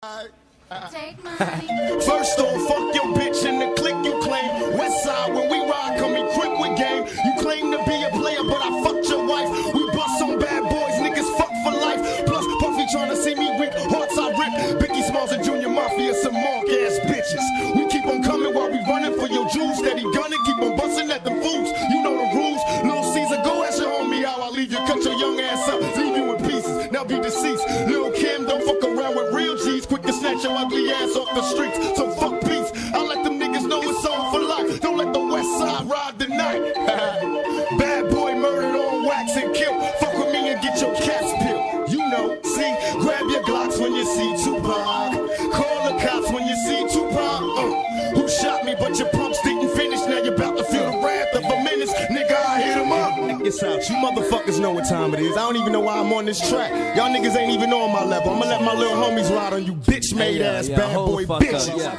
First off, fuck your bitch in the click you claim. West side, when we ride, come equipped with game. You claim to be a player, but I fucked your wife. We bust some bad boys, niggas fuck for life. Plus, Puffy to see me weak, hearts I rip. Biggie Smalls and Junior Mafia, some mark ass bitches. We keep on coming while we running for your jewels. Steady gunning, keep on busting at the fools. You know the rules. Little Caesar, go ask your homie how I leave you. Cut your young ass up, leave you in pieces. Now be deceased. Lil Quick to snatch your ugly ass off the streets. So fuck peace. I let them niggas know it's on for life. Don't let the west side ride the night. Bad boy murdered on wax and kill. Fuck with me and get your caps peeled. You know, see, grab your Glocks when you see Tupac. Call the cops when you see Tupac. Uh, who shot me? But your pumps It's out. You motherfuckers know what time it is. I don't even know why I'm on this track. Y'all niggas ain't even on my level. I'ma let my little homies ride on you bitch made yeah, ass yeah, bad boy the fuck up, yeah.